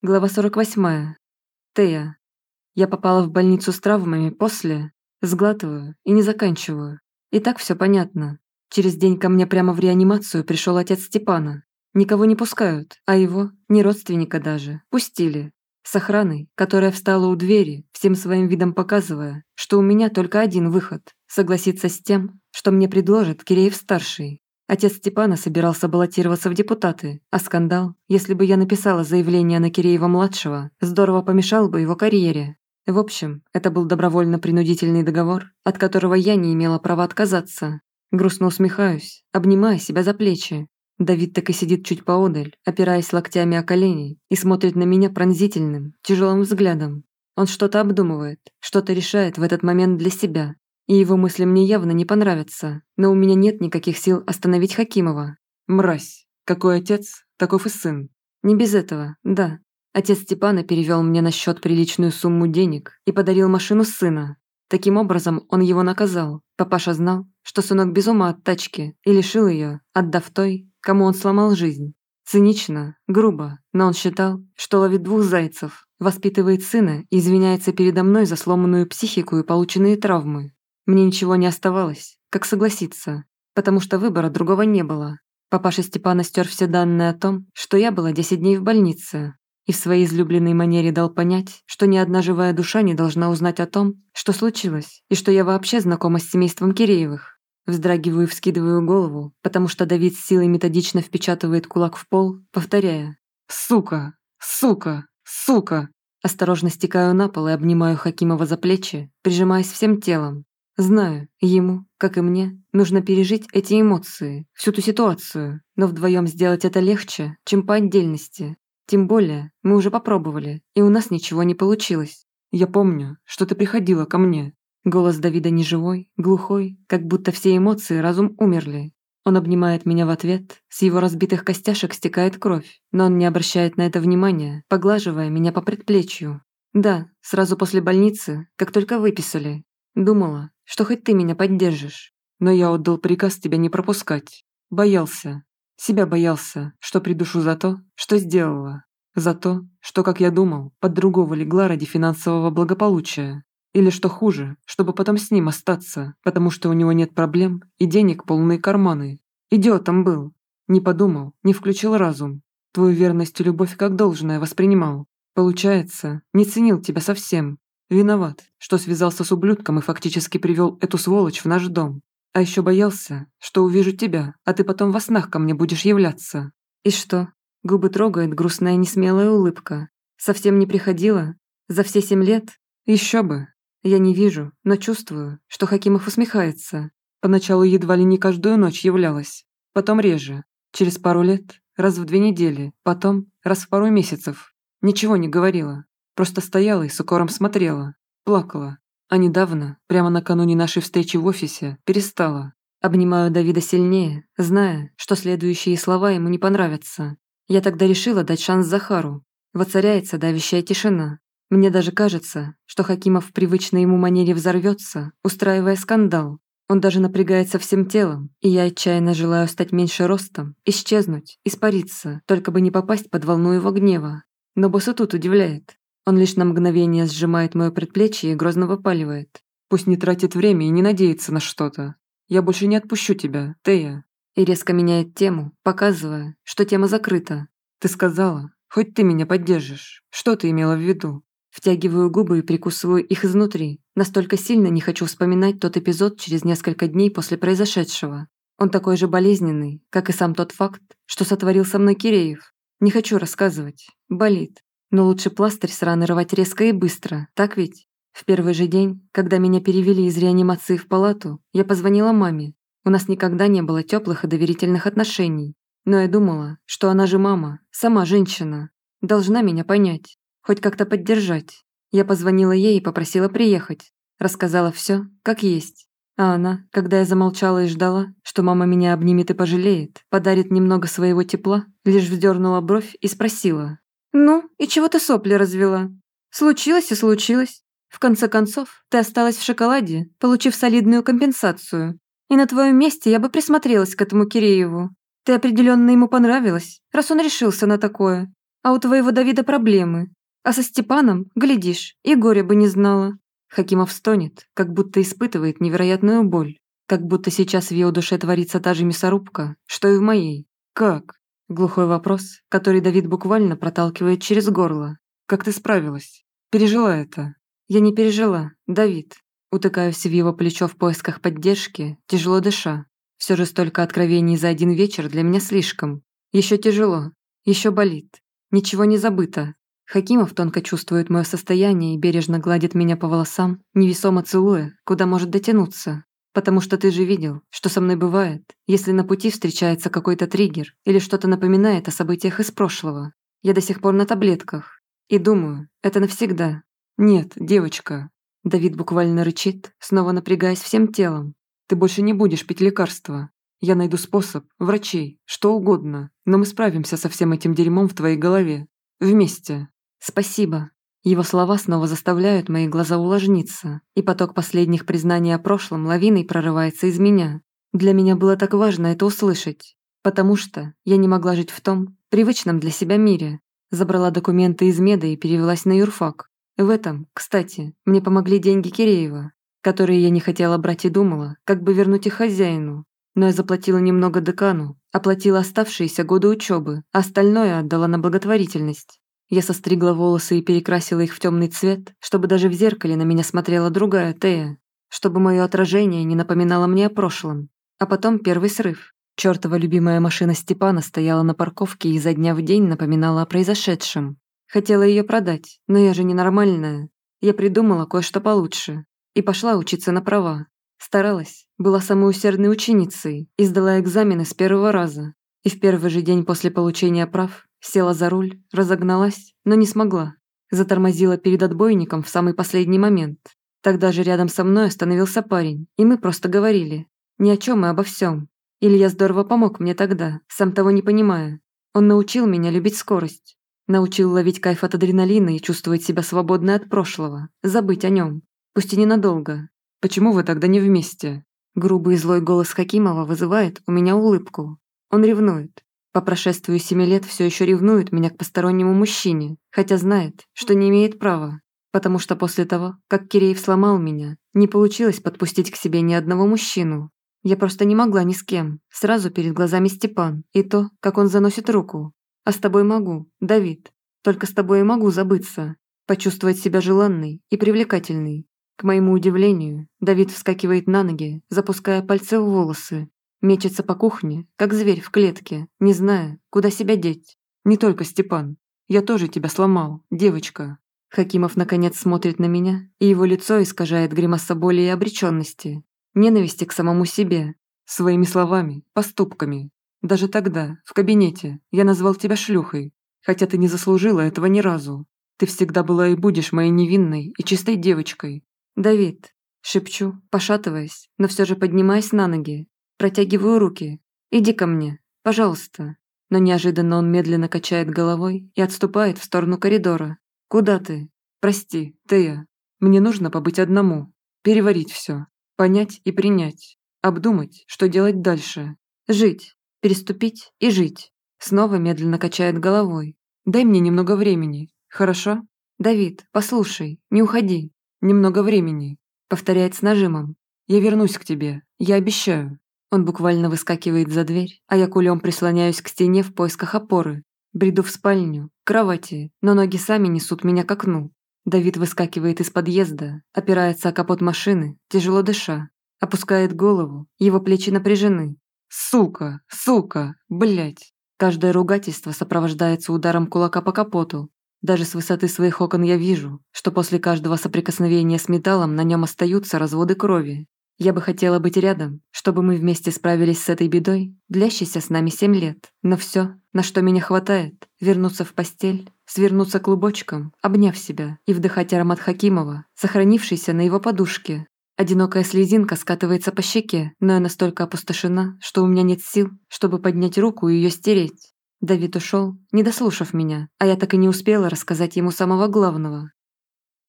Глава 48. Тея. Я попала в больницу с травмами после, сглатываю и не заканчиваю. И так все понятно. Через день ко мне прямо в реанимацию пришел отец Степана. Никого не пускают, а его, ни родственника даже, пустили. С охраной, которая встала у двери, всем своим видом показывая, что у меня только один выход – согласиться с тем, что мне предложит Киреев-старший. Отец Степана собирался баллотироваться в депутаты, а скандал, если бы я написала заявление на Киреева-младшего, здорово помешал бы его карьере. В общем, это был добровольно-принудительный договор, от которого я не имела права отказаться. Грустно усмехаюсь, обнимая себя за плечи. Давид так и сидит чуть поодаль, опираясь локтями о колени, и смотрит на меня пронзительным, тяжелым взглядом. Он что-то обдумывает, что-то решает в этот момент для себя, и его мысли мне явно не понравятся, но у меня нет никаких сил остановить Хакимова. Мразь. Какой отец, таков и сын. Не без этого, да. Отец Степана перевел мне на счет приличную сумму денег и подарил машину сына. Таким образом, он его наказал. Папаша знал, что сынок без ума от тачки и лишил ее, отдав той, кому он сломал жизнь. Цинично, грубо, но он считал, что ловит двух зайцев, воспитывает сына и извиняется передо мной за сломанную психику и полученные травмы. Мне ничего не оставалось, как согласиться, потому что выбора другого не было. Папаша Степана стер все данные о том, что я была 10 дней в больнице, и в своей излюбленной манере дал понять, что ни одна живая душа не должна узнать о том, что случилось, и что я вообще знакома с семейством Киреевых. Вздрагиваю и вскидываю голову, потому что Давид с силой методично впечатывает кулак в пол, повторяя «Сука! Сука! Сука!» Осторожно стекаю на пол и обнимаю Хакимова за плечи, прижимаясь всем телом, Знаю, ему, как и мне, нужно пережить эти эмоции, всю ту ситуацию, но вдвоем сделать это легче, чем по отдельности. Тем более, мы уже попробовали, и у нас ничего не получилось. Я помню, что ты приходила ко мне. Голос Давида неживой, глухой, как будто все эмоции разум умерли. Он обнимает меня в ответ, с его разбитых костяшек стекает кровь, но он не обращает на это внимания, поглаживая меня по предплечью. Да, сразу после больницы, как только выписали. Думала, что хоть ты меня поддержишь. Но я отдал приказ тебя не пропускать. Боялся. Себя боялся, что придушу за то, что сделала. За то, что, как я думал, под другого легла ради финансового благополучия. Или, что хуже, чтобы потом с ним остаться, потому что у него нет проблем и денег полные карманы. Идиотом был. Не подумал, не включил разум. Твою верность и любовь как должное воспринимал. Получается, не ценил тебя совсем, Виноват, что связался с ублюдком и фактически привел эту сволочь в наш дом. А еще боялся, что увижу тебя, а ты потом во снах ко мне будешь являться. И что? Губы трогает грустная несмелая улыбка. Совсем не приходила? За все семь лет? Еще бы. Я не вижу, но чувствую, что Хакимов усмехается. Поначалу едва ли не каждую ночь являлась. Потом реже. Через пару лет, раз в две недели, потом раз в пару месяцев. Ничего не говорила. Просто стояла и с укором смотрела, плакала. А недавно, прямо накануне нашей встречи в офисе, перестала. Обнимаю Давида сильнее, зная, что следующие слова ему не понравятся. Я тогда решила дать шанс Захару. Воцаряется давящая тишина. Мне даже кажется, что Хакимов в привычной ему манере взорвется, устраивая скандал. Он даже напрягается всем телом, и я отчаянно желаю стать меньше ростом, исчезнуть, испариться, только бы не попасть под волну его гнева. Но босс тут удивляет. Он лишь на мгновение сжимает мое предплечье и грозно выпаливает. Пусть не тратит время и не надеется на что-то. Я больше не отпущу тебя, Тея. И резко меняет тему, показывая, что тема закрыта. Ты сказала, хоть ты меня поддержишь. Что ты имела в виду? Втягиваю губы и прикусываю их изнутри. Настолько сильно не хочу вспоминать тот эпизод через несколько дней после произошедшего. Он такой же болезненный, как и сам тот факт, что сотворил со мной Киреев. Не хочу рассказывать. Болит. Но лучше пластырь с раны рвать резко и быстро, так ведь? В первый же день, когда меня перевели из реанимации в палату, я позвонила маме. У нас никогда не было теплых и доверительных отношений. Но я думала, что она же мама, сама женщина. Должна меня понять, хоть как-то поддержать. Я позвонила ей и попросила приехать. Рассказала все, как есть. А она, когда я замолчала и ждала, что мама меня обнимет и пожалеет, подарит немного своего тепла, лишь вздернула бровь и спросила, «Ну, и чего ты сопли развела? Случилось и случилось. В конце концов, ты осталась в шоколаде, получив солидную компенсацию. И на твоем месте я бы присмотрелась к этому Кирееву. Ты определенно ему понравилась, раз он решился на такое. А у твоего Давида проблемы. А со Степаном, глядишь, и горя бы не знала». Хакимов стонет, как будто испытывает невероятную боль. Как будто сейчас в его душе творится та же мясорубка, что и в моей. «Как?» Глухой вопрос, который Давид буквально проталкивает через горло. «Как ты справилась? Пережила это?» «Я не пережила, Давид». Утыкаюсь в его плечо в поисках поддержки, тяжело дыша. Все же столько откровений за один вечер для меня слишком. Еще тяжело, еще болит. Ничего не забыто. Хакимов тонко чувствует мое состояние и бережно гладит меня по волосам, невесомо целуя, куда может дотянуться. Потому что ты же видел, что со мной бывает, если на пути встречается какой-то триггер или что-то напоминает о событиях из прошлого. Я до сих пор на таблетках. И думаю, это навсегда. Нет, девочка. Давид буквально рычит, снова напрягаясь всем телом. Ты больше не будешь пить лекарства. Я найду способ, врачей, что угодно, но мы справимся со всем этим дерьмом в твоей голове. Вместе. Спасибо. Его слова снова заставляют мои глаза увлажниться, и поток последних признаний о прошлом лавиной прорывается из меня. Для меня было так важно это услышать, потому что я не могла жить в том, привычном для себя мире. Забрала документы из меда и перевелась на юрфак. В этом, кстати, мне помогли деньги Киреева, которые я не хотела брать и думала, как бы вернуть их хозяину. Но я заплатила немного декану, оплатила оставшиеся годы учебы, а остальное отдала на благотворительность. Я состригла волосы и перекрасила их в темный цвет, чтобы даже в зеркале на меня смотрела другая Тея, чтобы мое отражение не напоминало мне о прошлом. А потом первый срыв. Чёртова любимая машина Степана стояла на парковке и изо дня в день напоминала о произошедшем. Хотела ее продать, но я же ненормальная. Я придумала кое-что получше и пошла учиться на права. Старалась, была самой усердной ученицей и сдала экзамены с первого раза. И в первый же день после получения прав Села за руль, разогналась, но не смогла. Затормозила перед отбойником в самый последний момент. Тогда же рядом со мной остановился парень, и мы просто говорили. Ни о чем и обо всем. Илья здорово помог мне тогда, сам того не понимая. Он научил меня любить скорость. Научил ловить кайф от адреналина и чувствовать себя свободной от прошлого, забыть о нем. Пусть и ненадолго. Почему вы тогда не вместе? Грубый и злой голос Хакимова вызывает у меня улыбку. Он ревнует. По прошествию семи лет все еще ревнует меня к постороннему мужчине, хотя знает, что не имеет права. Потому что после того, как Киреев сломал меня, не получилось подпустить к себе ни одного мужчину. Я просто не могла ни с кем. Сразу перед глазами Степан. И то, как он заносит руку. А с тобой могу, Давид. Только с тобой и могу забыться. Почувствовать себя желанной и привлекательной. К моему удивлению, Давид вскакивает на ноги, запуская пальцы в волосы, Мечется по кухне, как зверь в клетке, не зная, куда себя деть. Не только Степан. Я тоже тебя сломал, девочка. Хакимов наконец смотрит на меня, и его лицо искажает гримаса боли и обреченности. Ненависти к самому себе. Своими словами, поступками. Даже тогда, в кабинете, я назвал тебя шлюхой, хотя ты не заслужила этого ни разу. Ты всегда была и будешь моей невинной и чистой девочкой. Давид, шепчу, пошатываясь, но все же поднимаясь на ноги, Протягиваю руки. «Иди ко мне, пожалуйста». Но неожиданно он медленно качает головой и отступает в сторону коридора. «Куда ты? Прости, Тея. Мне нужно побыть одному. Переварить все. Понять и принять. Обдумать, что делать дальше. Жить. Переступить и жить». Снова медленно качает головой. «Дай мне немного времени, хорошо?» «Давид, послушай, не уходи. Немного времени», — повторяет с нажимом. «Я вернусь к тебе, я обещаю». Он буквально выскакивает за дверь, а я кулем прислоняюсь к стене в поисках опоры. Бреду в спальню, к кровати, но ноги сами несут меня к окну. Давид выскакивает из подъезда, опирается о капот машины, тяжело дыша. Опускает голову, его плечи напряжены. «Сука! Сука! Блять!» Каждое ругательство сопровождается ударом кулака по капоту. Даже с высоты своих окон я вижу, что после каждого соприкосновения с металлом на нем остаются разводы крови. Я бы хотела быть рядом, чтобы мы вместе справились с этой бедой, длящейся с нами семь лет. Но все, на что меня хватает, вернуться в постель, свернуться клубочком, обняв себя и вдыхать аромат Хакимова, сохранившийся на его подушке. Одинокая слезинка скатывается по щеке, но я настолько опустошена, что у меня нет сил, чтобы поднять руку и ее стереть. Давид ушел, не дослушав меня, а я так и не успела рассказать ему самого главного.